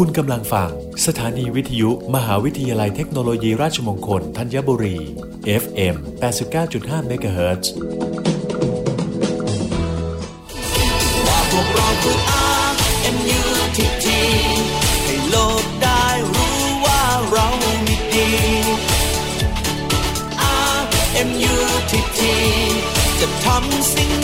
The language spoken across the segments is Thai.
คุณกำลังฟัง สถานีวิทยุ มหาวิทยาลัยเทคโนโลยีราชมงคลธัญบุรี FM 89.5 MHz พวกเราคือ RMUTT ให้โลกได้รู้ว่าเรามีดี RMUTT จะทำสิ่ง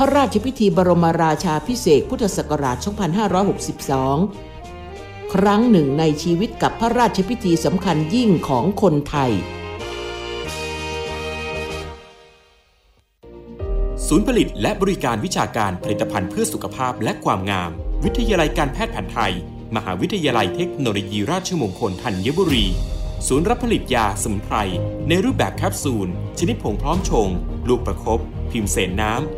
พระราชพิธีบรมราชาพิเศษพุทธศักราช 2562 ครั้งหนึ่งในชีวิตกับพระราชพิธีสำคัญยิ่งของคนไทย ศูนย์ผลิตและบริการวิชาการผลิตภัณฑ์เพื่อสุขภาพและความงาม วิทยาลัยการแพทย์แผนไทย มหาวิทยาลัยเทคโนโลยีราชมงคลธัญบุรี ศูนย์รับผลิตยาสมุนไพรในรูปแบบแคปซูล ชนิดผงพร้อมชง ลูกประคบพิมพ์เสนน้ำ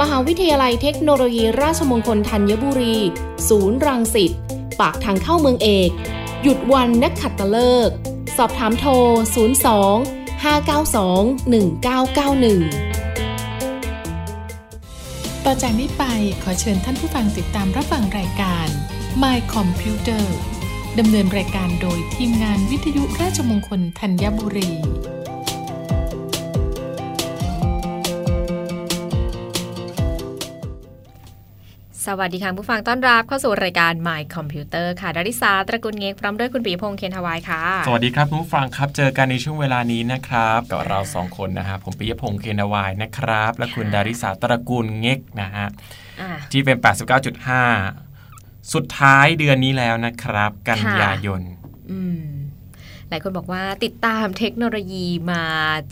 มหาวิทยาลัยเทคโนโลยีราชมงคลธัญบุรี ศูนย์รังสิต ปากทางเข้าเมืองเอก หยุดวันนักขัดตฤกษ์สอบถามโทร 02 592 1991 ต่อจากนี้ไปขอเชิญท่านผู้ฟังติดตามรับฟังรายการ My Computer ดำเนินรายการโดยทีมงานวิทยุราชมงคลธัญบุรี สวัสดีค่ะผู้ฟังต้อนรับเข้าสู่รายการ My Computer ค่ะดาริสาตระกุลเงกพร้อมด้วยคุณปีพงษ์เคนทวายค่ะ สวัสดีครับคุณผู้ฟังครับเจอกันในช่วงเวลานี้นะครับกับเราสองคนนะครับผมปิยพงษ์เคนาวายนะครับ และคุณดาริสาตระกูลเงกนะฮะอ่าที่เป็น 89.5 สุดท้ายเดือนนี้แล้วนะครับ กันยายน อืม หลายคนบอกว่าติดตามเทคโนโลยีมา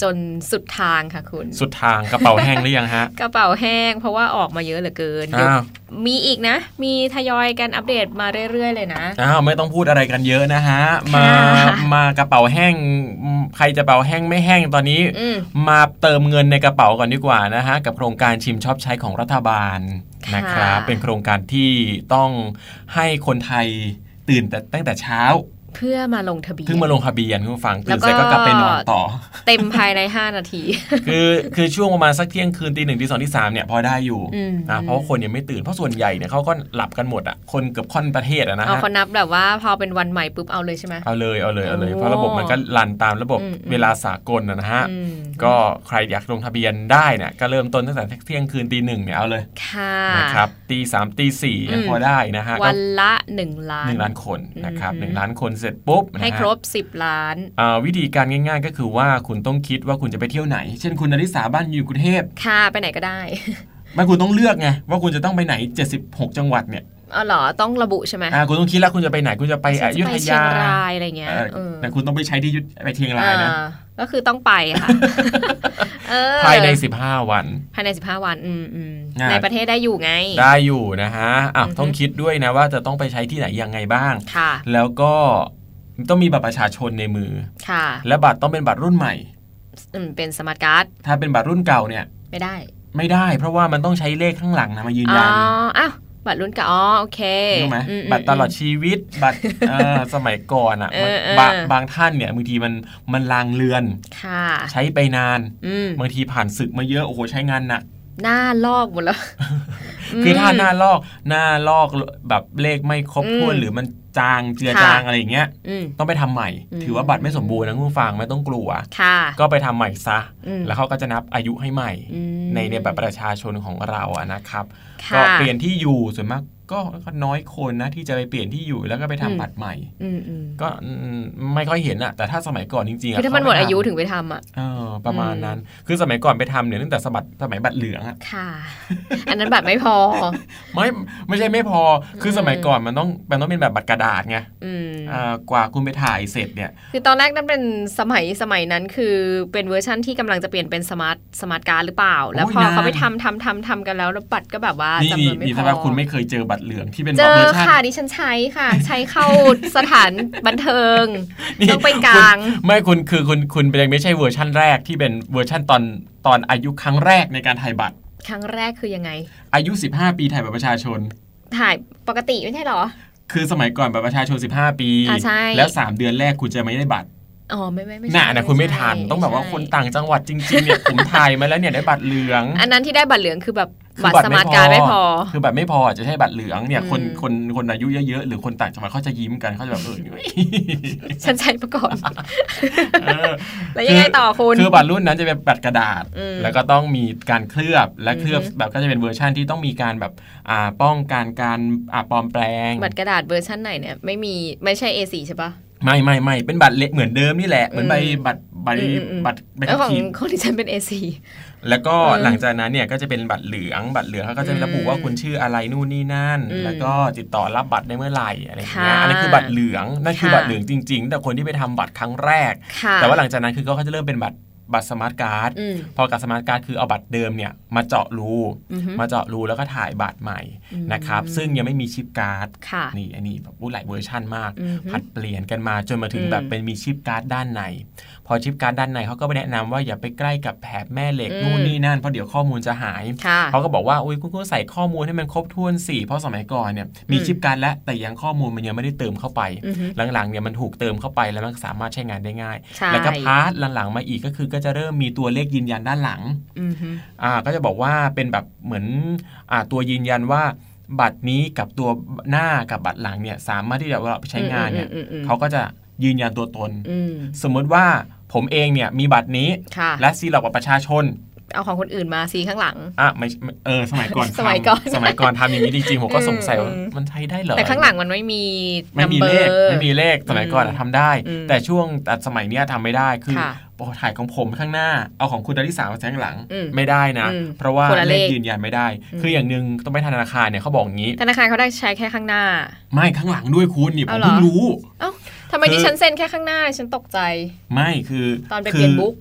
จนสุดทางค่ะคุณ สุดทางกระเป๋าแห้งหรือยังฮะ กระเป๋าแห้งเพราะว่าออกมาเยอะเหลือเกินเดี๋ยวอ้าวมีอีกนะ มีทยอยกันอัปเดตมาเรื่อย ๆ เลยนะอ้าวไม่ต้องพูดอะไรกันเยอะนะฮะ มาค่ะมากระเป๋าแห้งอืมใครจะกระเป๋าแห้งไม่แห้งตอนนี้อืมมาเติมเงินในกระเป๋าก่อนดีกว่านะฮะกับโครงการชิมชอบใช้ของรัฐบาลค่ะนะครับเป็นโครงการที่ต้องให้คนไทยตื่นแต่ตั้งแต่เช้า เพื่อมาลงทะเบียนเพิ่งมาลงทะเบียนคุณผู้ฟังแล้ตื่วนก็เสร็จก็กลับไปนอนต่อ เต็มภายใน 5 นาที คือคือช่วงประมาณสักเที่ยงคืนตีหนึ่งตีสองตีสามเนี่ยพอได้อยู่อืมนะเพราะว่าคนยังไม่ตื่นเพราะส่วนใหญ่เนี่ยเขาก็หลับกันหมดอะคนเกือบค่อนประเทศอะนะเอาฮะคนนับแบบว่าพอเป็นวันใหม่ปุ๊บเอาเลยใช่ไหมเอาเลยเอาเลยเอาเลยโอ้เพราะระบบมันก็รันตามระบบอืมอืมเวลาสากลนะนะฮะอืมก็ใครอยากลงทะเบียนได้เนี่ยก็เริ่มต้นตั้งแต่เที่ยงคืนตีหนึ่งเนี่ยเอาเลยค่ะนะครับตีสามตีสี่ยังอืมพอได้นะฮะวันละ1ล้านหนึ่งล้านคนนะครับอืมหนึ่งล้านคนเสร็จปุ๊บนะฮะให้ครบ 10 ล้านอ่าวิธีการง่าย ๆ ก็คือว่าคุณต้องคิดว่าคุณจะไปเที่ยวไหน เช่นคุณนริสาบ้านอยู่กรุงเทพค่ะไปไหนก็ได้ไม่คุณต้องเลือกไงว่าคุณจะต้องไปไหน 76 จังหวัดเนี่ย เอาเหรอต้องระบุใช่ไหมอ่าคุณต้องคิดแล้วคุณจะไปไหนคุณจะไปอฉันจะยุธไปเชียยางรายอะไรเงี้ยเออเออแต่คุณต้องไปใช้ที่ยุธไปเชียงรายนะเออก็คือต้องไปค่ะเออภายใน 15 วัน ภายใน 15 วันอืมอืมอ่าในประเทศได้อยู่ไง ได้อยู่นะฮะอะอือฮึต้องคิดด้วยนะว่าจะต้องไปใช้ที่ไหนยังไงบ้างค่ะ แล้วก็ต้องมีบัตรประชาชนในมือค่ะ และบัตรต้องเป็นบัตรรุ่นใหม่อืมเป็นสมาร์ทการ์ดถ้าเป็นบัตรรุ่นเก่าเนี่ย ไม่ได้ ไม่ได้ เพราะว่ามันต้องใช้เลขข้างหลังนะมายืนอ๋อยันอ้าว บัตรรุ่นเก่าอ๋อโอเครู้ไหมอืมบัตรตลอดชีวิตบัตรเอ่อสมัยก่อนอะเออเออบางบางท่านเนี่ยบางทีมันมันลางเลือนค่ะใช้ไปนานอืมบางทีผ่านศึกมาเยอะโอ้โหใช้งานหนักหน้าลอกหมดแล้ว คือถ้าหน้าลอกหน้าลอกแบบเลขไม่ครบถ้วนอืมหรือมัน จางเจือค่ะจางอะไรอย่างเงี้ยอืมต้องไปทำใหม่อืมถือว่าบัตรไม่สมบูรณ์นะคุณผู้ฟังไม่ต้องกลัวค่ะก็ไปทำใหม่ซะอืมแล้วเขาก็จะนับอายุให้ใหม่อืมในในบัตรประชาชนของเราอะนะครับค่ะก็เปลี่ยนที่อยู่ส่วนมากก็ก็น้อยคนนะที่จะไปเปลี่ยนที่อยู่แล้วก็ไปทำอืมบัตรใหม่อืมอืมก็อืมไม่ค่อยเห็นอะแต่ถ้าสมัยก่อนจริงๆะคือถ้ามันหมดอายุถึงไปทำอะเออประมาณนั้น คือสมัยก่อนไปทำเนี่ยตั้งแต่สมัยสมัยบัตรเหลืองอะค่ะ อันนั้นบัตรไม่พอ ไม่ไม่ใช่ไม่พอ คือสมัยก่อนมันต้องมันต้องเป็นแบบบัตรกระดาษไงอืมอ่ากว่าคุณไปถ่ายเสร็จเนี่ย คือตอนแรกนั่นเป็นสมัยสมัยนั้นคือเป็นเวอร์ชั่นที่กำลังจะเปลี่ยนเป็นสมาร์ทสมาร์ทการ์ดหรือเปล่า แล้วพอโอ้ยนานเขาไปทำทำทำทำกันแล้วแล้วบัตรก็แบบว่านี่จำนวนไม่นี่พถ้าอว่าคุณไม่เคยเจอบัตรเหลืองที่เป็นเจเวออร์ชันค่ะดิฉันใช้ค่ะ ใช้เข้าสถานบันเทิงนี่ต้องไปกลางคุณไม่คุณคือคุณคุณเป็นไม่ใช่เวอร์ชั่นแรกที่เป็นเวอร์ชั่นตอนตอนอายุครั้งแรกในการถ่ายบัตรครั้งแรกคือยังไง อายุ 15 ปีถ่ายบัตรประชาชน ถ่ายปกติไม่ใช่เหรอ คือสมัยก่อนบัตรประชาชน 15 ปีอ่าใช่แล้ว 3 เดือนแรกคุณจะไม่ได้บัตร อ๋อไม่ไม่ไม่ใช่น่ะนะคุณไม่ทันใช่ต้องแบบว่าใช่คนต่างจังหวัดจริงๆเนี่ยผมถ่ายมาแล้วเนี่ยได้บัตรเหลือง อันนั้นที่ได้บัตรเหลืองคือแบบคือบัตรสมาร์ทการ์ดไม่พอ คือแบบไม่พอจะใช้บัตรเหลืองเนี่ยคนอืมคนคนอายุเยอะๆหรือคนต่างจังหวัดเขาจะยิ้มกันเขาจะแบบเออฉันใช้มาก่อนเออแล้วยังไงต่อคุณคือบัตรรุ่นนั้นจะเป็นบัตรกระดาษอืมแล้วก็ต้องมีการเคลือบและเคลือบอือฮึแบบก็จะเป็นเวอร์ชันที่ต้องมีการแบบอ่าป้องกันการอ่าปลอมแปลง บัตรกระดาษเวอร์ชันไหนเนี่ยไม่มีไม่ใช่ A4 ใช่ปะ ไม่ไม่ไม่เป็นบัตรเละเหมือนเดิมนี่แหละ เหมือนใบอืมบัตรใบอืมอืมบัตรใบแล้วขับของขี่ของดิฉันเป็น A4 แล้วก็อืมหลังจากนั้นเนี่ยก็จะเป็นบัตรเหลืองบัตรเหลืองเขาก็จะระบุอืมว่าคุณชื่ออะไรนู่นนี่นั่นอืมแล้วก็ติดต่อรับบัตรได้เมื่อไหร่อะไรอย่างเงี้ยค่ะอันนี้คือบัตรเหลืองนั่นคือค่ะบัตรเหลืองจริง ๆ แต่คนที่ไปทำบัตรครั้งแรกค่ะแต่ว่าหลังจากนั้นคือเขาจะเริ่มเป็นบัตร บัตรสมาร์ทการ์ดอืมพอกับสมาร์ทการ์ดคือเอาบัตรเดิมเนี่ยมาเจาะรูอือฮึมาเจาะรูแล้วก็ถ่ายบัตรใหม่อืมนะครับซึ่งยังไม่มีชิปการ์ดค่ะนี่อันนี้แบบผู้หลายเวอร์ชั่นมากอือฮึผัดเปลี่ยนกันมาจนมาถึงอืมแบบเป็นมีชิปการ์ดด้านในพ อชิปการ์ดด้านในเขาก็ไปแนะนำว่าอย่าไปใกล้กับแถบแม่เหล็กอืมนู่นนี่นั่นเพราะเดี๋ยวข้อมูลจะหายค่ะเขาก็บอกว่าอุ้ยคุณก็ใส่ข้อมูลให้มันครบถ้วนสิเพราะสมัยก่อนเนี่ยมีอืมชิปการ์ดแล้วแต่ยังข้อมูลมันยังไม่ได้เติมเข้าไปอือฮึหลังๆเนี่ยมันถูกเติมเข้าไปแล้วมันสามารถใช้งานได้ง่ายใช่แล้วก็พาร์ทหลังๆมาอีกก็คือก็จะเริ่มมีตัวเลขยืนยันด้านหลังอือฮึอ่าก็จะบอกว่าเป็นแบบเหมือนอ่าตัวยืนยันว่าบัตรนี้กับตัวหน้ากับบัตรหลังเนี่ยสามารถที่จะเวลาไปใช้งานเนี่ยอืมอืมอืมเขาก็จะยืนยันตัวตนอืมสมมติว่า ผมเองเนี่ยมีบัตรนี้ค่ะและซีหลอกบัตรประชาชนเอาของคนอื่นมาซีข้างหลังอะไม่ไม่เออสมัยก่อนสมัยก่อนทำสมัยก่อนทำอย่างนี้จริงๆผมก็สงสัยว่าอืมมันใช้ได้เหรอแต่ข้างหลังมันไม่มีไม่มีเลข number ไม่มีเลขสมัยก่อนอะทำได้อืมแต่ช่วงแต่สมัยเนี้ยทำไม่ได้คือค่ะโอ้ถ่ายของผมข้างหน้าเอาของคุณดาริสามาแทงหลังอืมไม่ได้นะอืมเพราะว่าคนละเลเลขขยืนยันไม่ได้อืมคืออย่างหนึ่งต้องไปธนาคารเนี่ยเขาบอกอย่างนี้ธนาคารเขาได้ใช้แค่ข้างหน้า ไม่ข้างหลังด้วยคุณนี่ผเอามเหรอเพิ่งรู้เอ้า ทำไมดิฉันเซ็นแค่ข้างหน้าฉันตกใจ ไม่คือตอนไปคืเปลี่ยนบุ๊ก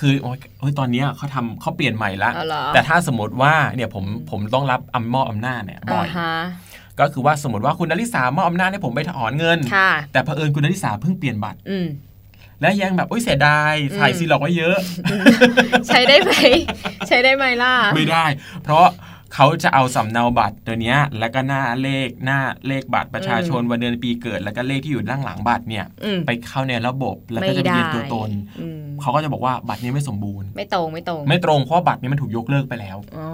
คือโอ๊ยโอ๊ยตอนเนี้ยเขาทำเขาเปลี่ยนใหม่ละอ๋อเหรอแต่ถ้าสมมติว่าเนี่ยผมผมต้องรับอำมอบอำนาจเนี่ยบ่อยฮะก็คือว่าสมมติว่าคุณนริสามอบอำนาจให้ผมไปถอนเงินค่ะแต่เผอิญคุณนริสาเพิ่งเปลี่ยนบัตรอืมและยังแบบโอ้ยเสียดายถ่ายซีหลอกไว้เยอะ ใช้ได้ไหมใช้ได้ไหมล่ะ ไม่ได้ เพราะ เขาจะเอาสำเนาบัตรตัวเนี้ย แล้วก็หน้าเลขหน้าเลขบัตรประชาชนวันเดือนปีเกิด แล้วก็เลขที่อยู่ด้านหลังบัตรเนี่ยอืมไปเข้าในระบบแล้วไม่ก็จะไปได้ยืนตัวตนอืมเขาก็จะบอกว่าบัตรนี้ไม่สมบูรณ์ ไม่ตรงไม่ตรง ไม่ตรงเพราะว่าบัตรนี้มันถูกยกเลิกไปแล้วอ๋อ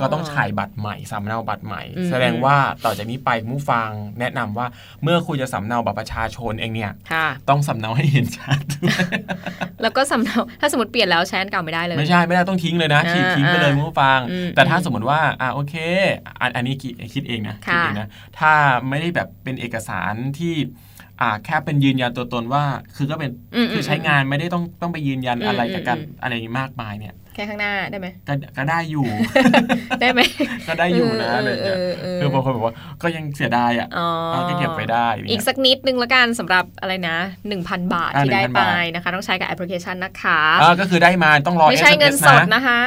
ก็ต้องถ่ายบัตรใหม่สำเนาบัตรใหม่อืมแสดงว่าต่อจากนี้ไปคุณผู้ฟังแนะนำว่าเมื่อคุณจะสำเนาบัตรประชาชนเองเนี่ยค่ะต้องสำเนาให้เห็นชัด แล้วก็สำเนาถ้าสมมติเปลี่ยนแล้วใช้อันเก่าไม่ได้เลยไม่ใช่ไม่ได้ต้องทิ้งเลยนะอ่าขีดทิ้งไปเลยอ่าคุณผู้ฟังอืมแต่ถ้าอืมสมมติว่าอ่าโอเคอันอันนี้คิดคิดเองนะคิดค่ะเองนะถ้าไม่ได้แบบเป็นเอกสารที่อ่าแค่เป็นยืนยันตัวตนว่า คือก็เป็นอืมคือใช้งานไม่ได้ต้องต้องไปยืนยันอืมอะไรกับกันอืมอะไรอย่างนี้มากมายเนี่ย แค่ข้างหน้าได้ไหมก็ก็ได้อยู่ ได้ไหมก็ได้อยู่นะเอออะไรอย่างเงี้ยเออเออคือบางคนบอกว่าก็ยังเสียดายอะอ๋อเอาก็เก็บไปได้เนี่ยอีกสักนิดนึงละกันสำหรับอะไรนะ 1,000 บาทอ่าที่ได้1,000ไปบาทนะคะ ต้องใช้กับแอปพลิเคชันนะคะอ่าก็คือได้มาต้องรอไม่ใช่ SMS เงินสดนะนะคะ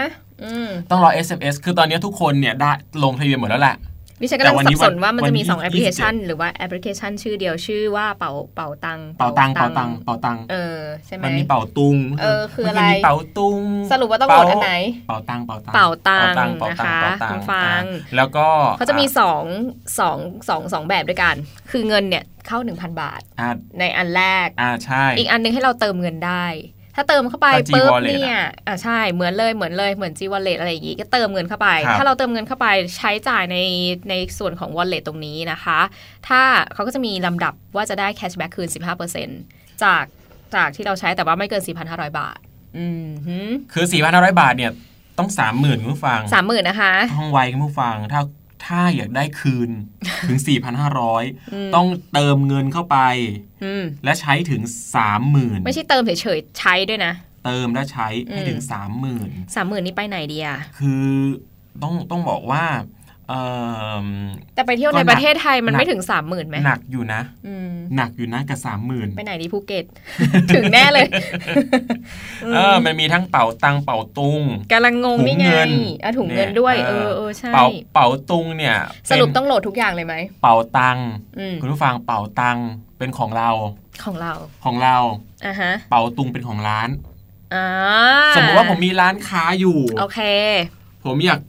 อืมต้องรอ SMS คือตอนนี้ทุกคนเนี่ยได้ลงทะเบียนหมดแล้วแหละ ดิฉันกำลังแต่วันสันี้บสนว่ามันวันจะมีที่สองแอปพลิเคชัน27หรือว่าแอปพลิเคชันชื่อเดียวชื่อว่าเป่าเป่าตังเป่าตังเป่าตังเป่าตังเออใช่ไหมมันมีเป่าตุงเออคือมันอะไรมีเป่าตุงสรุปว่าต้องโหลดอันไหน เป่าตังเป่าตังเป่าตังเป่าตังนะคะเป่าตังคุณฟังอ่าแล้วก็เขาจะมีสองสองสองสองแบบด้วยกัน คือเงินเนี่ยเข้า 1,000 บาทอ่าในอันแรกอ่าใช่ อีกอันหนึงให้เราเติมเงินได้ ถ้าเติมเข้าไปก็ G ปุ๊บ Wallet เนี่ยอ่าใช่เหมือนเลยเหมือนเลยเหมือน G Wallet อะไรอย่างงี้ก็เติมเงินเข้าไปครับถ้าเราเติมเงินเข้าไปใช้จ่ายในในส่วนของ Wallet ตรงนี้นะคะ ถ้าเขาก็จะมีลำดับว่าจะได้ cashback คืน 15%จากจากที่เราใช้แต่ว่าไม่เกิน 4,500 บาท อืมหืคือ 4,500 บาทเนี่ยต้อง30,000คุณผู้ฟังสามหมื่นนะคะต้องไวคุณผู้ฟัง ถ้า ถ้าอยากได้คืนถึงอืม4,500 ต้องเติมเงินเข้าไปอืมและใช้ถึง 30,000 ไม่ใช่เติมเฉยๆ ใช้ด้วยนะ เติมและใช้ให้ถึงอืมสามหมื่นสามหมื่นนี่ไปไหนดีอะคือต้องต้องบอกว่าเอิ่ม แต่ไปเที่ยวก็ในหนักประเทศไทยมันหนักไม่ถึงสามหมื่นไหมหนักอยู่นะอืมหนักอยู่นะกับสามหมื่นไปไหนดีภูเก็ต ถึงแน่เลยเออมันมีทั้งเป่าตังเป่าตุงกำลังงงถุงนี่ไงเงินอะถุงเงินด้วยเนี่ยเอเอออเออใช่เป่าเป่าตุงเนี่ย สรุปเป็นต้องโหลดทุกอย่างเลยไหมเป่าตังอืมคุณผู้ฟังเป่าตังเป็นของเราของเราของเราอะฮะเป่าตุงเป็นของร้านอ่าสมมติว่าผมมีร้านค้าอยู่โอเค ผมอยาก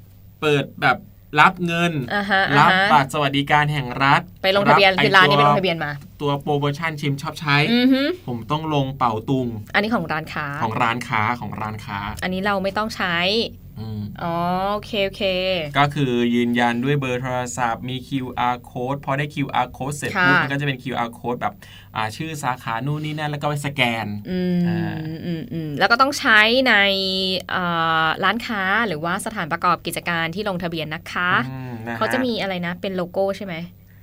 เปิดแบบ รับเงินอ่าฮะรัอ่าบฮะบัตรสวัสดิการแห่งรัฐ ไปลงทะเบียนไอ้คือร้านนี้ไปตัวลงทะเบียนมา ตัวโปรโมชั่นชิมชอบใช้อือฮึผมต้องลงเป่าตุง อันนี้ของร้านค้าของร้านค้าของร้านค้า อันนี้เราไม่ต้องใช้ อืมอ๋อโอเคโอเค ก็คือยืนยันด้วยเบอร์โทรศัพท์มี QR code พอได้ QR code เสร็จค่ะปุ๊บมันก็จะเป็น QR code แบบอ่าชื่อสาขานู่นนี่นั่นแล้วก็ไปสแกนอืมอ่าอืมอืมแล้วก็ต้องใช้ในเอ่อร้านค้าหรือว่าสถานประกอบกิจการที่ลงทะเบียนนะคะอืมนฮเขาจะมีอะไรนะเป็นโลโก้ใช่ไหม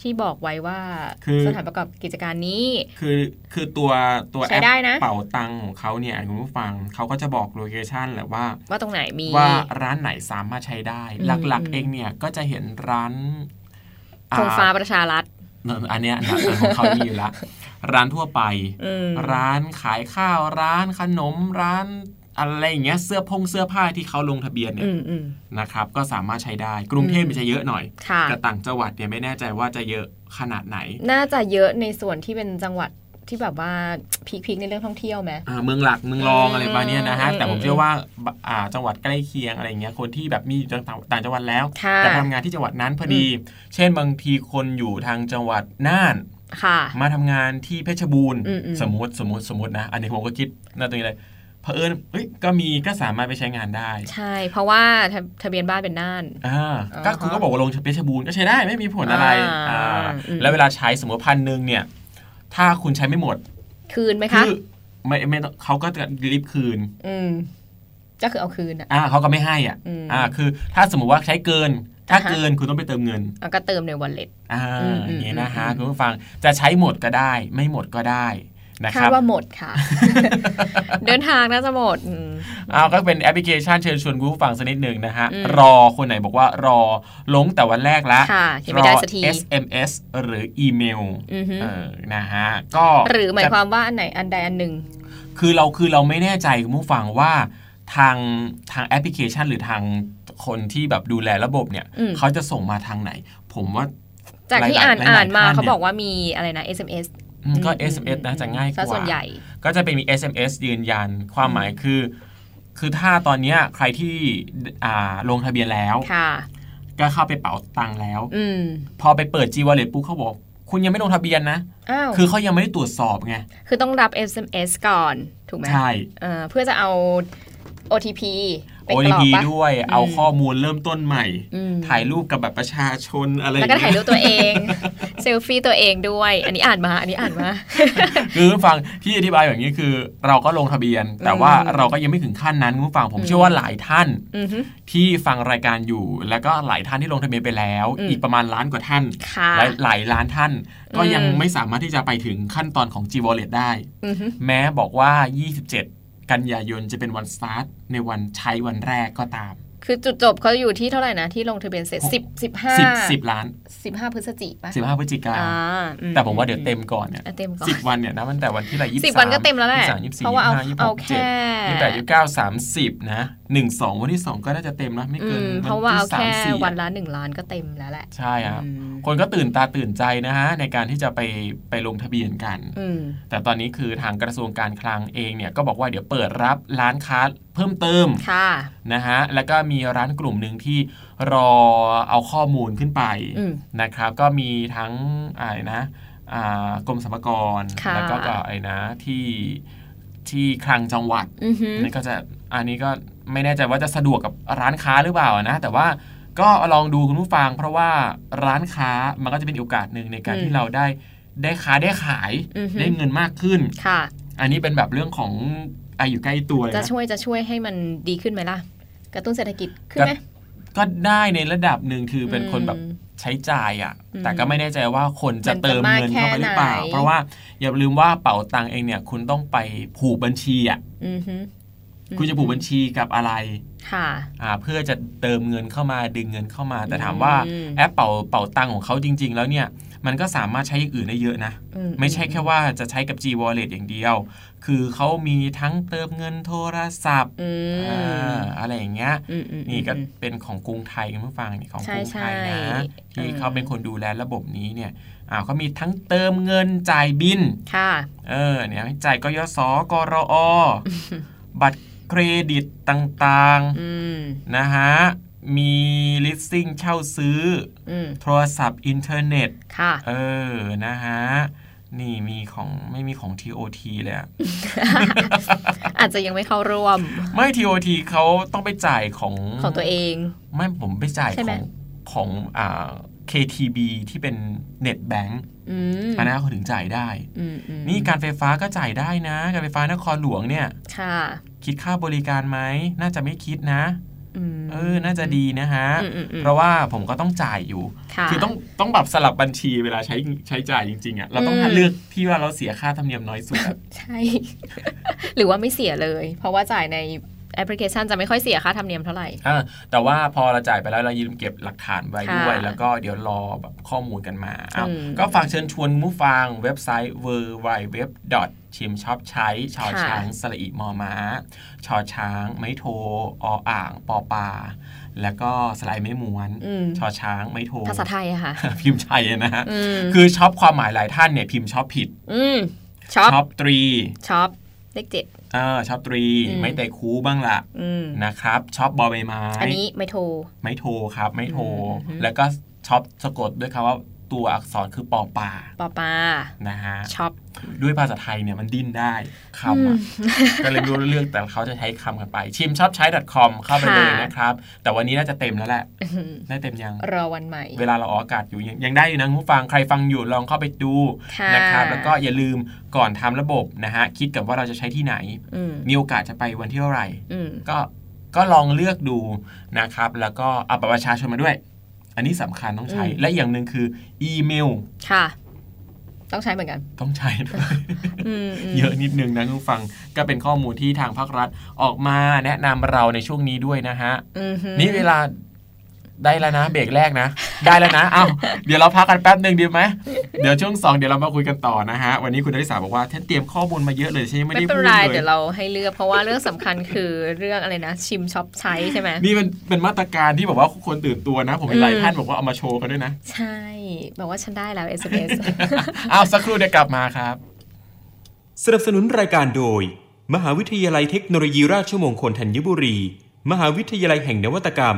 ที่บอกไว้ว่าคือสถานประกอบกิจการนี้ คือคือตัวตัวใช้แอปได้นะเป๋าตังของเขาเนี่ยคุณผู้ฟังเขาก็จะบอก location แหละว่า ว่าตรงไหนมีว่าร้านไหนสามารถใช้ได้อืมหลักอืมๆเองเนี่ยก็จะเห็นร้านธงฟ้าอ่ประชารัฐอันเนี้ยหลักๆของเขามีอยู่ละร้านทั่วไปอืมร้านขายข้าวร้านขนมร้าน อะไรอย่างเงี้ยเสื้อพงเสื้อผ้าที่เขาลงทะเบียนเนี่อืยมอืมนะครับก็สามารถใช้ได้กรุงเทพมันจะเยอะหน่อยค่ะแต่ต่างจังหวัดเนี่ยไม่แน่ใจว่าจะเยอะขนาดไหน น่าจะเยอะในส่วนที่เป็นจังหวัดที่แบบว่าพีคๆในเรื่องท่องเที่ยวไหมอ่าเมืองหลักเมืองรองอืมอะไรประมาณเนี้ยนะฮะอืมแต่ผมเชื่อว่าบอ่าจังหวัดใกล้เคียงอะไรเงี้ยคนที่แบบมีอยู่ต่างต่างจังหวัดแล้วค่ะแต่ทำงานที่จังหวัดนั้นพอดี เช่นบางทีคนอยู่ทางจังหวัดน่านค่ะมาทำงานที่เพชรบูรณ์อืมอืมสมมติสมมติสมมตินะ อันนี้ผมก็คิดนาตรงนี้เลย เผอิญเอ้ยก็มีก็สามารถไปใช้งานได้ ใช่ เพราะว่าทะทะเบียนบ้านเป็นน่านอ่าอ่าก็คุณก็บอกว่าลงเพชรบูรณ์ก็ใช้ได้ไม่มีผลอะไรอ่าอ่าอืมแล้วเวลาใช้สมมติพันหนึ่งเนี่ย ถ้าคุณใช้ไม่หมด คืนไหมคะคือไม่ไม่ต้องเขาก็จะรีบคืน อืมก็คือเอาคืนอะอ่าเขาก็ไม่ให้อะอืมอ่า คือถ้าสมมติว่าใช้เกิน ถ้าอ่าฮะเกินคุณต้องไปเติมเงินเอาก็เติมใน wallet อ่าอืมอย่างนี้นะฮะอืมคุณผู้ฟังจะใช้หมดก็ได้ ไม่หมดก็ได้ นะคคารัดบว่าหมดค่ะ เดินทางน่าจะหมดอืมเอาก็เป็นแอปพลิเคชันเชิญชวนคุณผู้ฟังสักนิดหนึ่งนะฮะอืมรอคนไหนบอกว่ารอลงแต่วันแรกละค่ะยังรไม่อได้สักที SMS หรืออีเมลอือฮึเออนะฮะก็หรือหมายจะความว่าอันไหนอันใดอันหนึ่งคือเราคือเราไม่แน่ใจคุณผู้ฟังว่าทางทางแอปพลิเคชันหรือทางคนที่แบบดูแลระบบเนี่ยอืมเขาจะส่งมาทางไหน ผมว่าจากที่หลายๆอ่านหลายๆอ่านมาท่านเนี่ยเขาบอกว่ามีอะไรนะ SMS อืม ก็อืม SMS นะจะง่ายกซะว่าส่วนใหญ่ ก็จะเป็นมี SMS ยืนยันความหมายคือ คือถ้าตอนเนี้ยใครที่อ่าลงทะเบียนแล้วค่ะก็เข้าไปเป๋าตังค์แล้วอืมพอไปเปิด G Wallet ปุ๊บเขาบอก คุณยังไม่ลงทะเบียนนะอ้าวคือเขายังไม่ได้ตรวจสอบไง คือต้องรับ SMS ก่อน ถูกไหมใช่เอ่อเพื่อจะเอา OTP ไปกรอก OTP ปะด้วยอืมเอาข้อมูลเริ่มต้นใหม่อืมถ่ายรูปกับแบบประชาชนอะไรแล้วก็ถ่ายรูปตัวเองย่างงี้เซลฟี่ตัวเองด้วย อันนี้อ่านมา อันนี้อ่านมา คือคุณฟังที่อธิบายแบบนี้คือ เราก็ลงทะเบียน แต่ว่าอืมเราก็ยังไม่ถึงขั้นนั้นคุณฟังผมอืมเชื่อว่าหลายท่านอือฮึที่ฟังรายการอยู่ แล้วก็หลายท่านที่ลงทะเบียนไปแล้วอืมอีกประมาณล้านกว่าท่านค่ะและหลายล้านท่าน ก็ยังอืมไม่สามารถที่จะไปถึงขั้นตอนของ G Wallet ได้อือฮึแม้บอกว่า 27 กันยายนจะเป็นวันสตาร์ทในวันใช้วันแรกก็ตาม คือจุดจบเขาอยู่ที่เท่าไหร่นะ ที่ลงทะเบียนเสร็จสิบสิบห้า10 10ล้านสิบห้าพฤศจิกปะ15พฤศจิกาอ่าแต่ผมว่าเดี๋ยวเต็มก่อนเนี่ยอะเต็มก่อนสิบวันเนี่ยนะมันแต่วันที่ไรยี่สิบวันก็เต็มแล้วแหละยี่สิบสี่เพราะว่าเอายี่สิบเอาหกยี่สิบแค่เจ็ดยี่สิบแปดยี่สิบเก้าสามสิบนะหนึ่งสองวันที่สองก็น่าจะเต็มนะไม่อืเกินมวันเพราะว่าเอาที่สาแค่มสี่วันละหนึ่งล้านก็เต็มแล้วแหละ ใช่ครับอืมคนก็ตื่นตาตื่นใจนะฮะในการที่จะไปไปลงทะเบียนกันอืมแต่ตอนนี้คือทางกระทรวงการคลังเองเนี่ยก็บอกว่าเดี๋ยวเปิดรับร้านค้าเพิ่มเติมค่ะนะฮะแล้วก็มีร้านกลุ่มหนึ่งที่รอเอาข้อมูลขึ้นไปอืมนะครับ ก็มีทั้งอะไรนะอ่ากรมสรรพากรค่ะแล้วก็ก็ไอ้นะที่ ที่คลังจังหวัดอือฮึนี่ก็จะอันนี้ก็ไม่แน่ใจว่าจะสะดวกกับร้านค้าหรือเปล่านะแต่ว่าก็ลองดูคุณผู้ฟัง เพราะว่าร้านค้ามันก็จะเป็นโอกาสหนึ่งในการที่เราได้ได้ค้าได้ขายอือฮึได้เงินมากขึ้นค่ะ อันนี้เป็นแบบเรื่องของไอะอยู่ใกล้ตัวเลยจะนะช่วยจะช่วยให้มันดีขึ้นไหมล่ะกระตุ้นเศรษฐกิจขึ้นไหมก็ได้ในระดับหนึ่งคือเป็นคนแบบอืม ใช้จ่ายอะ่ะอืมแต่ก็ไม่แน่ใจว่าคนจะมันจะเติมเงินเข้าไปหรือเปล่ามากแค่ไหนเพราะว่าอย่าลืมว่าเป๋าตังค์เองเนี่ย คุณต้องไปผูกบัญชีอะ่ะอือฮึคุณจะผูกบัญชีกับอะไรค่ะอ่าเพื่อจะเติมเงินเข้ามาดึงเงินเข้ามา แต่ถามว่าอืมแอปเป๋าเป๋าตังค์ของเขาจริง ๆ แล้วเนี่ย มันก็สามารถใช้อย่างอื่นได้เยอะนะอืไม่ใช่แค่ว่าจะใช้กับ G Wallet อย่างเดียว คือเขามีทั้งเติมเงินโทรศัพท์อืมอ่าอะไรอย่างเงี้ยอืมอืมนี่ก็อืมเป็นของกรุงไทยคุณผู้ฟังนี่ของใช่กรุงไทยนะใช่ที่เออเขาเป็นคนดูแลระบบนี้เนี่ยอ่าเขามีทั้งเติมเงินจ่ายบิลค่ะเออเนี่ยจ่ายกยศกรอ บัตรเครดิตต่างอืมๆนะฮะ มี leasing เช่าซื้ออืมโทรศัพท์อินเทอร์เน็ตค่ะเออนะฮะนี่มีของไม่มีของ TOT เลยอะอาจจะยังไม่เข้าร่วม ไม่ TOT เขาต้องไปจ่ายของของตัวเอง ไม่ผมไปจ่ายใช่ขไหมองของอ่า KTB ที่เป็นเน็ตแบงก์อืมอันนั้นเขาถึงจ่ายได้อืมอืมนี่การไฟฟ้าก็จ่ายได้นะ การไฟฟ้านครหลวงเนี่ย ค่ะ คิดค่าบริการไหม น่าจะไม่คิดนะอืม เออน่าจะดีนะฮะอืมอืมอืมเพราะว่าผมก็ต้องจ่ายอยู่ค่ะคือต้องต้องแบบสลับบัญชีเวลาใช้ใช้จ่ายจริงๆอะ่ะเราต้องอืมเลือกที่ว่าเราเสียค่าธรรมเนียมน้อยสุดอะใช่ หรือว่าไม่เสียเลย เพราะว่าจ่ายใน แอปพลิเคชันจะไม่ค่อยเสียค่าธรรมเนียมเท่าไหร่อ่าแต่ว่าพอเราจ่ายไปแล้วเราอย่าลืมเก็บหลักฐานไว้ด้วยค่ะแล้วก็เดี๋ยวรอแบบข้อมูลกันมาอ้าวอืมก็ฝากเชิญชวนผู้ฟังเว็บไซต์ w w w ชิมช้อปใช้ชอช้างสระอีมอม้าชอช้างไม้โทออ่างปอปาแล้วก็สระไอไม้ม้วนอืมชอช้างไม้โทภาษาไทยอะค่ะ พิมพ์ไทยนะฮะอืมคือช็อปความหมายหลายท่านเนี่ยพิมพ์ช็อปผิดอืมช็อปช็อปตรีช็อปเลขเจ็ด เออช็อปตรีอืมไม่แต่คูบ้างละอืมนะครับช็อปบอใบไม้ อันนี้ไม่โทรไม่โทรครับ ไม่โทรอืมแล้วก็ช็อปสะกดด้วยคำว่า ตัวอักษรคือปอปาปอปานะฮะช็อปด้วยภาษาไทยเนี่ยมันดิ้นได้คำอะก็เลยไม่รู้เรื่องแต่เขาจะใช้คำกันไป ชิมชอบใช้ .com เข้าไปเลยค่ะนะครับ แต่วันนี้น่าจะเต็มแล้วแหละได้เต็มยังรอวันใหม่ เวลาเราออกอากาศอยู่ยังยังได้อยู่นะคุณผู้ฟังใครฟังอยู่ลองเข้าไปดูค่ะนะครับ แล้วก็อย่าลืมก่อนทำระบบนะฮะคิดกับว่าเราจะใช้ที่ไหนอืมมีโอกาสจะไปวันที่เท่าไหร่อืมก็ก็ลองเลือกดูนะครับ แล้วก็เอาบัตรประชาชนมาด้วย อันนี้สำคัญต้องใช้อืมและอย่างหนึ่งคืออีเมล ค่ะ ต้องใช้เหมือนกัน ต้องใช้ด้วยอืมมเยอะนิดนึงนะคุณผู้ฟัง ก็เป็นข้อมูลที่ทางภาครัฐออกมาแนะนำเราในช่วงนี้ด้วยนะฮะอือหือนี่เวลา ได้แล้วนะเบรกแรกนะ ได้แล้วนะเอ้าเดี๋ยวเราพักกันแป๊บหนึ่งดีไหมเดี๋ยวช่วงสองเดี๋ยวเรามาคุยกันต่อนะฮะวันนี้คุณนริสาบอกว่าท่านเตรียมข้อมูลมาเยอะเลยใช่ไหมไม่ไม่ได้เป็นพูดไรเลยเดี๋ยวเราให้เลือกเพราะว่าเรื่องสำคัญคือเรื่องอะไรนะ ชิมช็อปใช้ใช่ไหมนี่มันเป็นมาตรการที่แบบว่าคนตื่นตัวนะ ผมเห็นหลายอืมท่านบอกว่าเอามาโชว์กันด้วยนะ ใช่บอกว่าฉันได้แล้ว SMS เอาสักครู่เดี๋ยวกลับมาครับ สนับสนุนรายการโดย มหาวิทยาลัยเทคโนโลยีราชมงคลธัญบุรี มหาวิทยาลัยแห่งนวัตกรรม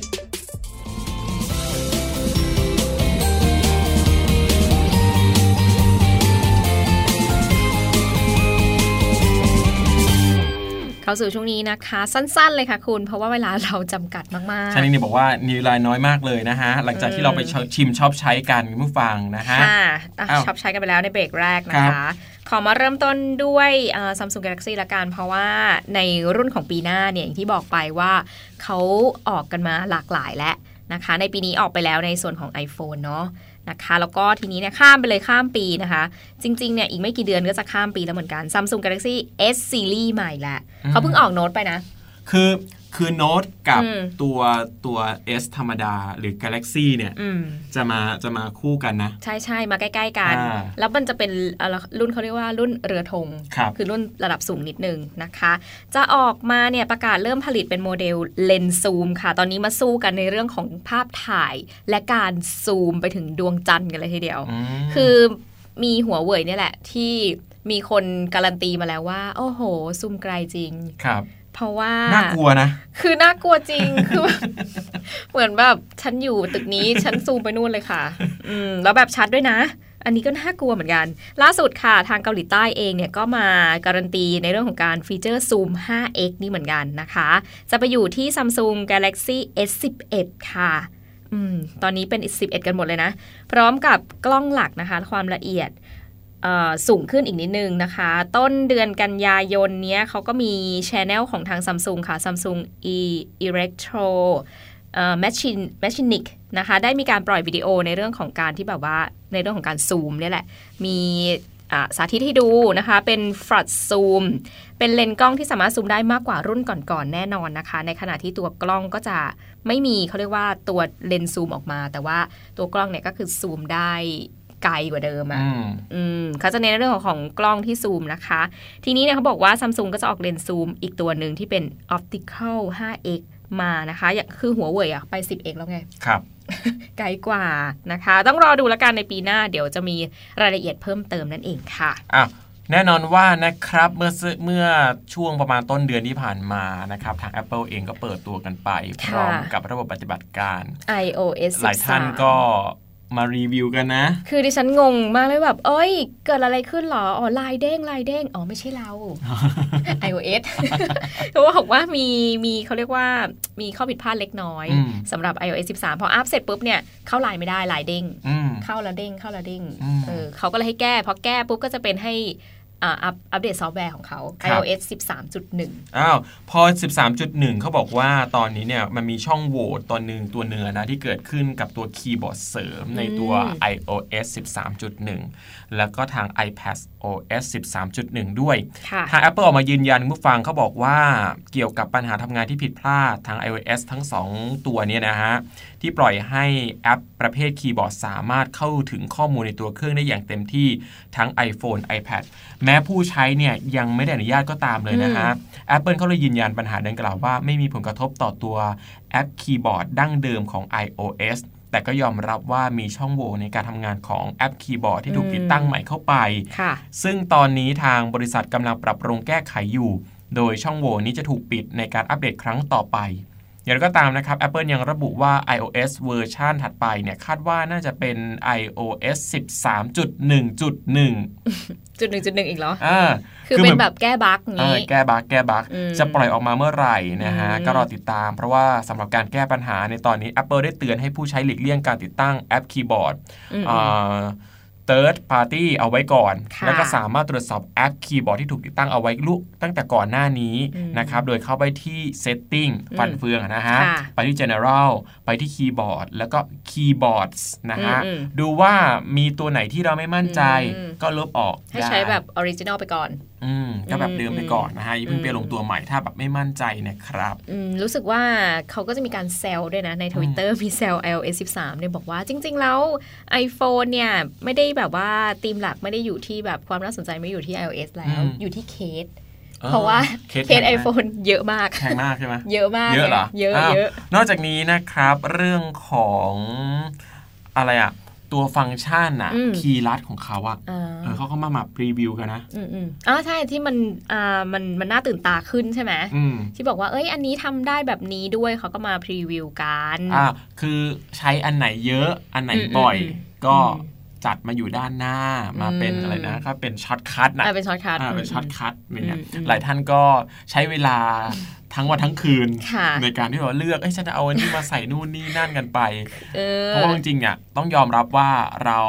าสู่ช่วงนี้นะคะ สั้น ๆ เลยค่ะคุณ เพราะว่าเวลาเราจำกัดมากๆชานินี่บอกว่ามีเวลาน้อยมากเลยนะฮะ หลังจากที่เราไปชิมชอบใช้กันคุณผู้ฟังนะฮะค่ะอะอ้าวชอบใช้กันไปแล้วในเบรกแรกนะครัคะบขอมาเริ่มต้นด้วยซัมซุง Galaxy ละกัน เพราะว่าในรุ่นของปีหน้าเนี่ยอย่างที่บอกไปว่าเขาออกกันมาหลากหลายแล้ว นะคะ ในปีนี้ออกไปแล้วในส่วนของ iPhone เนาะนะคะแล้วก็ทีนี้เนี่ยข้ามไปเลยข้ามปีนะคะ จริงๆเนี่ยอีกไม่กี่เดือนก็จะข้ามปีแล้วเหมือนกัน Samsung Galaxy S Series ใหม่ละเขาเพิ่งออกโน้ตไปนะ คือคือโน้ตกับอืมตัวตัว S ธรรมดาหรือ Galaxy เนี่ยอืมจะมาจะมาคู่กันนะ ใช่ใช่มาใกล้ ๆ กันอ่าแล้วมันจะเป็นอะไรรุ่นเขาเรียกว่ารุ่นเรือธงครับอรุ่นระดับสูงนิดนึงนะคะ จะออกมาเนี่ยประกาศเริ่มผลิตเป็นโมเดลเลนซูมค่ะ ตอนนี้มาสู้กันในเรื่องของภาพถ่าย และการซูมไปถึงดวงจันทร์กันเลยทีเดียวมคือมีหัวเว่ยเนี่ยแหละที่มีคนการันตีมาแล้วว่า โอ้โห ซูมไกลจริงครับเพ ราะว่าน่ากลัวนะ คือน่ากลัวจริงคือแบบเหมือนแบบฉันอยู่ตึกนี้ฉันซูมไปนู่นเลยค่ะ อืมแล้วแบบชัดด้วยนะ อันนี้ก็น่ากลัวเหมือนกัน ล่าสุดค่ะทางเกาหลีใต้เองเนี่ยก็มาการันตีในเรื่องของการฟีเจอร์ซูม 5x นี่เหมือนกันนะคะ จะไปอยู่ที่ Samsung Galaxy S11 ค่ะอืมตอนนี้เป็น 11 กันหมดเลยนะ พร้อมกับกล้องหลักนะคะ ความละเอียดเอ่อ สูงขึ้นอีกนิดนึงนะคะ ต้นเดือนกันยายนเนี้ยเขาก็มีช anel ของทาง Samsung ค่ะ Samsung e Electro เอ่อ Machine Machinic นะคะ ได้มีการปล่อยวิดีโอในเรื่องของการที่แบบว่าในเรื่องของการซูมนี่แหละ มีสาธิตให้ดูนะคะ เป็น front zoom เป็นเลนส์กล้องที่สามารถซูมได้มากกว่ารุ่นก่อนๆแน่นอนนะคะ ในขณะที่ตัวกล้องก็จะไม่มีเขาเรียกว่าตัวเลนส์ซูมออกมา แต่ว่าตัวกล้องเนี่ยก็คือซูมได้ ไกลกว่าเดิมอะอืมอืมเขาจะเน้นเรื่องของของกล้องที่ซูมนะคะ ทีนี้เนี่ยเขาบอกว่าซัมซุงก็จะออกเลนส์ซูมอีกตัวหนึ่งที่เป็น optical 5x มานะคะ อย่างคือหัวเว่ยอะไป 10x แล้วไง ครับ ไกลกว่านะคะ ต้องรอดูแล้วกันในปีหน้า เดี๋ยวจะมีรายละเอียดเพิ่มเติมนั่นเองค่ะอะแน่นอนว่านะครับเมื่อเมื่อช่วงประมาณต้นเดือนที่ผ่านมานะครับ ทาง Apple เองก็เปิดตัวกันไปพค่ะร้อมกับระบบปฏิบัติการ iOS หลายท่าน13ก็ มารีวิวกันนะ คือดิฉันงงมากเลยแบบ เอ้ย เกิดอะไรขึ้นเหรอ อ๋อลายเด้งลายเด้ง อ๋อ ไม่ใช่เรา iOS เพราะว่าบอกว่ามีมีเขาเรียกว่ามีข้อผิดพลาดเล็กน้อยอืมสำหรับ iOS 13 พออัพเสร็จปุ๊บเนี่ย เข้าไลน์ไม่ได้ไลน์เด้งอืมเข้าแล้วเด้ง เข้าแล้วเด้งอืมเออเขาก็เลยให้แก้พอแก้ปุ๊บก็จะเป็นให้ อ่าอัพอัปเดตซอฟต์แวร์ของเขาครับ iOS 13.1 อ้าว พอ 13.1 เขาบอกว่าตอนนี้เนี่ยมันมีช่องโหว่ตอนหนึ่งตัวเนื้อนะที่เกิดขึ้นกับตัวคีย์บอร์ดเสริมในตัวอืม iOS 13.1 แล้วก็ทาง iPad OS 13.1 ด้วยค่ะทาง Apple ออกมายืนยันคุณผู้ฟังเขาบอกว่าเกี่ยวกับปัญหาทำงานที่ผิดพลาดทาง iOS ทั้ง 2 ตัวเนี้นะฮะ ที่ปล่อยให้แอปประเภทคีย์บอร์ดสามารถเข้าถึงข้อมูลในตัวเครื่องได้อย่างเต็มที่ทั้ง iPhone iPad แม้ผู้ใช้เนี่ยยังไม่ได้อนุญาตก็ตามเลยนะฮะ Apple เขาเลยยืนยันปัญหาดังกล่าวว่า ไม่มีผลกระทบต่อตัวแอปคีย์บอร์ดดั้งเดิมของ iOS แต่ก็ยอมรับว่ามีช่องโหว่ในการทำงานของแอปคีย์บอร์ดที่ถูกอืมติดตั้งใหม่เข้าไปค่ะซึ่งตอนนี้ทางบริษัทกำลังปรับปรุงแก้ไขอยู่ โดยช่องโหว่นี้จะถูกปิดในการอัปเดตครั้งต่อไป อย่างไรก็ตามนะครับ Apple ยังระบุว่า iOS เวอร์ชันถัดไปเนี่ยคาดว่าน่าจะเป็น iOS 13.1.1 จุดหนึ่งจุดหนึ่งอีกเหรออ่าคือหเป็นมืแบบแก้บั๊กอย่างเออนี้แก้บั๊กแก้บั๊กอืมจะปล่อยออกมาเมื่อไหร่นะฮะอืมก็รอติดตาม เพราะว่าสำหรับการแก้ปัญหาในตอนนี้ Apple ได้เตือนให้ผู้ใช้หลีกเลี่ยงการติดตั้งแอปคีย์บอร์ดอืมอ่า third party เอาไว้ก่อนค่ะแล้วก็สามารถตรวจสอบแอปคีย์บอร์ดที่ถูกติดตั้งเอาไว้ลูกตั้งแต่ก่อนหน้านี้อืมนะครับโดยเข้าไปที่ setting อืมฟันเฟืองอะนะฮะค่ะไปที่ general ไปที่คีย์บอร์ดแล้วก็ keyboards นะฮะอืมอืมดูว่ามีตัวไหนที่เราไม่มั่นใจอืมก็ลบออกให้ได้ใช้แบบ original ไปก่อนอืมก็แบบเดิมไปก่อนนะฮะอย่าเพิ่งไปอืมลงตัวใหม่ถ้าแบบไม่มั่นใจนะครับอืมรู้สึกว่าเขาก็จะมีการแซวด้วยนะใน Twitter มีแซว iOS 13เนี่ยบอกว่าจริง ๆ แล้ว iPhone เนี่ยไม่ได้แบบว่าธีมหลักไม่ได้อยู่ที่แบบความน่าสนใจไม่อยู่ที่ iOS แล้วอืมอยู่ที่เคสออเพราะว่าเคเคสสแพงไหม iPhone เยอะมากแพงมากใช่ไหมเยอะมากเยอะเหรอเยอะาวเยอะนอกจากนี้นะครับเรื่องของอะไรอะตัวฟังก์ชันอะอืมคีย์ลัดของเขาอะอ่าเออเขาก็มามา preview กันนะอืมอืมอ๋อใช่ที่มันอ่ามันมันน่าตื่นตาขึ้นใช่ไหมอืมที่บอกว่าเอ้ยอันนี้ทำได้แบบนี้ด้วยเขาก็มา preview กันอ่าคือใช้อันไหนเยอะอันไหนอืมบ่อยอืมก็อืม จัดมาอยู่ด้านหน้ามาเป็นอืมอะไรนะก็เป็น shortcut นะอ่าเป็น shortcut อ่าเป็น shortcut อะไรเงี้ยอืมอืมหลายท่านก็ใช้เวลาทั้งวันทั้งคืนค่ะในการที่เราเลือกเอ้ยฉันจะเอาอันนี้มาใส่นู่นนี่นั่นกันไปเออเพราะว่าจริงๆเนี่ยต้องยอมรับว่าเรา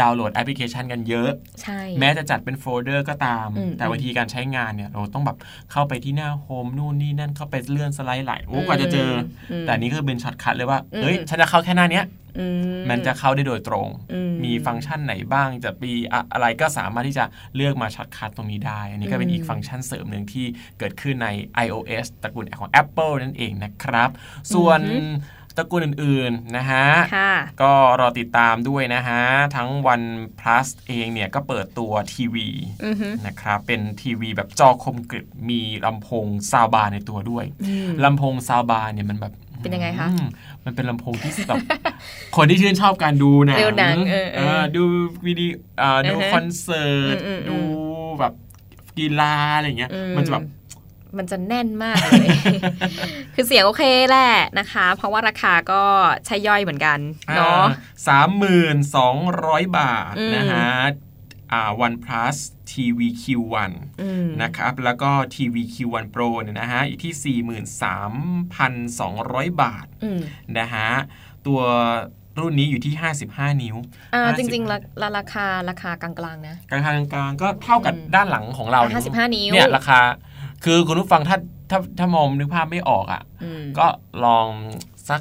ดาวน์โหลดแอปพลิเคชันกันเยอะ ใช่ แม้จะจัดเป็นโฟลเดอร์ก็ตามอืมแต่บางทีการใช้งานเนี่ยเราต้องแบบเข้าไปที่หน้า home นู่นนี่นั่นเข้าไปเลื่อนสไลด์ไหลโอ้กว่าจะเจออมแต่อันนี้คือเป็น shortcut เลยว่าอืมเอ้ยฉันจะเข้าแค่หน้าเนี้ยอืมันจะเข้าได้โดยตรงอืมีฟังก์ชันไหนบ้างจะมีอะอะไรก็สามารถที่จะเลือกมา shortcut ตรงนี้ได้ อันนี้ก็เป็นอีกฟังก์ชันเสริมหนึ่งที่เกิดขึ้นใน iOS ตระกูลของ Apple นั่นเองนะครับ ส่วน ตระกูลอื่นๆนะฮะค่ะก็รอติดตามด้วยนะฮะ ทั้งวัน plus เองเนี่ยก็เปิดตัวทีวีอือฮึนะครับเป็นทีวีแบบจอคมกริบมีลำโพง soundbar ในตัวด้วยอืมลำโพง soundbar เนี่ยมันแบบเป็นยังไงคะอืมมันเป็นลำโพงที่แบบคนที่ชื่นชอบการดูหนังเร็วหนังเออเออดูวิดีอ่าดูอือฮะคอนเสิร์ตอืมอืมอืมดูแบบกีฬาอะไรเงี้ยอืมมันจะแบบ มันจะแน่นมากเลย คือเสียงโอเคแหละนะคะ เพราะว่าราคาก็ใช่ย่อยเหมือนกันเนาะสามหมื่นสองร้อยบาทอืมนะฮะอ่า One Plus TV Q1 อืมนะครับ แล้วก็ TV Q1 Pro เนี่ยนะฮะอีกที่ 43,200 บาทอืมนะฮะ ตัวรุ่นนี้อยู่ที่ 55 นิ้ว อ่า50จริงๆราราคาราคากลางๆ นะกลางๆกลางๆ ก็เท่ากับอืมด้านหลังของเราอะ55 นิ้ว เนี่ย ราคา คือคุณผู้ฟังถ้าถ้าถ้ามองนึกภาพไม่ออกอะอืมก็ลองสัก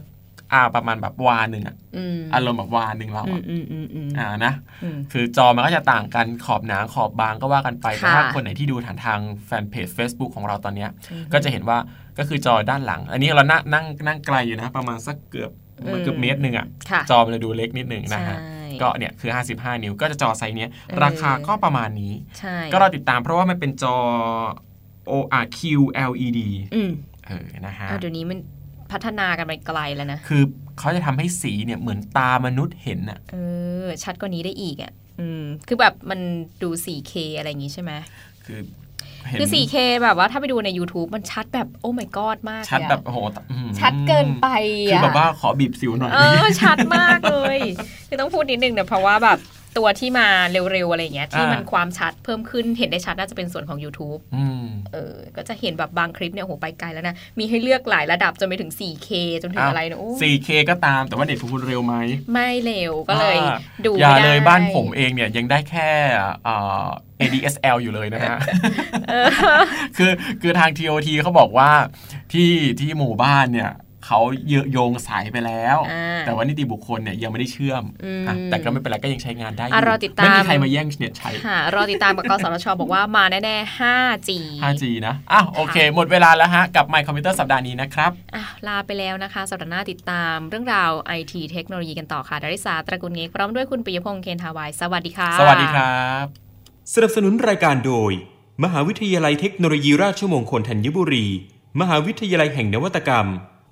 อ่าประมาณแบบวาหนึ่งอะอืมอารมณ์แบบวาหนึ่งเราอืมอะอืมอืมอืมอ่านะอืมคือจอมันก็จะต่างกันขอบหนาขอบบางก็ว่ากันไปแต่ค่ะถ้าคนไหนที่ดูผ่านทางแฟนเพจ Facebook ของเราตอนเนี้ยอืมก็จะเห็นว่าก็คือจอด้านหลัง อันนี้เรานั่งนั่งนั่งไกลอยู่นะประมาณสักเกือบอืมเกือบเมตรหนึ่งอะค่ะจอมันจะดูเล็กนิดหนึ่งนะฮะใช่ก็เนี่ยคือ 55 นิ้วก็จะจอไซส์เนี้ยเออราคาก็ประมาณนี้ใช่ก็เราติดตามเพราะว่ามันเป็นจอ ORQ LED อืมเออนะฮะอะเดี๋ยวนี้มันพัฒนากันไปไกลแล้วนะ คือเขาจะทำให้สีเนี่ยเหมือนตามนุษย์เห็นอะเออ ชัดกว่านี้ได้อีกอะอืม คือแบบมันดู 4K อะไรอย่างงี้ใช่ไหมคือเห็นคือ 4K แบบว่าถ้าไปดูใน YouTube มันชัดแบบโอ้ my god มากเลยอะชัดแบบโอ้โหอื้อหือชัดเกินไปคืออะแบบว่าขอบีบสิวหน่อย เออ ชัดมากเลย คือต้องพูดนิดนึงเนี่ยเพราะว่าแบบ ตัวที่มาเร็วๆ อะไรอย่างเงี้ยที่อ่ามัมันความชัดเพิ่มขึ้นเห็นได้ชัดน่าจะเป็นส่วนของ YouTube อืมเออ ก็จะเห็นแบบบางคลิปเนี่ยโหไปไกลแล้วนะ มีให้เลือกหลายระดับจนไปถึง 4K จนถึงอะไรเนอะโอ้ 4K ก็ตามแต่ว่าเน็ตของคุณเร็วไหม ไม่เร็วก็เลยอ่าดูอย่าไม่ได้เลยบ้านผมเองเนี่ยยังได้แค่อ่า ADSL อยู่เลยนะฮะ คือคือทาง TOT เขาบอกว่าที่ที่หมู่บ้านเนี่ย เขาเยโยงสายไปแล้วอ่าแต่ว่านิติบุคคลเนี่ยยังไม่ได้เชื่อมอืมอะแต่ก็ไม่เป็นไรก็ยังใช้งานได้ออะยู่รอติดตามไม่มีใครมาแย่งเน็ตใช้ค่ะรอติดตามกับกสทชบอกว่ามาแน่ๆ 5G 5G นะอะโอเค หมดเวลาแล้วฮะ กับ My Computer สัปดาห์นี้นะครับอะลาไปแล้วนะคะสัปดาห์หน้าติดตามเรื่องราวไอทีเทคโนโลยีกันต่อค่ะดาริสาตระกูลเงกพร้อมด้วยคุณปิยพงษ์เคนทาวายสวัสดีค่ะ สวัสดีครับ สนับสนุนรายการโดย มหาวิทยาลัยเทคโนโลยีราชมงคลธัญบุรี มหาวิทยาลัยแห่งนวัตกรรม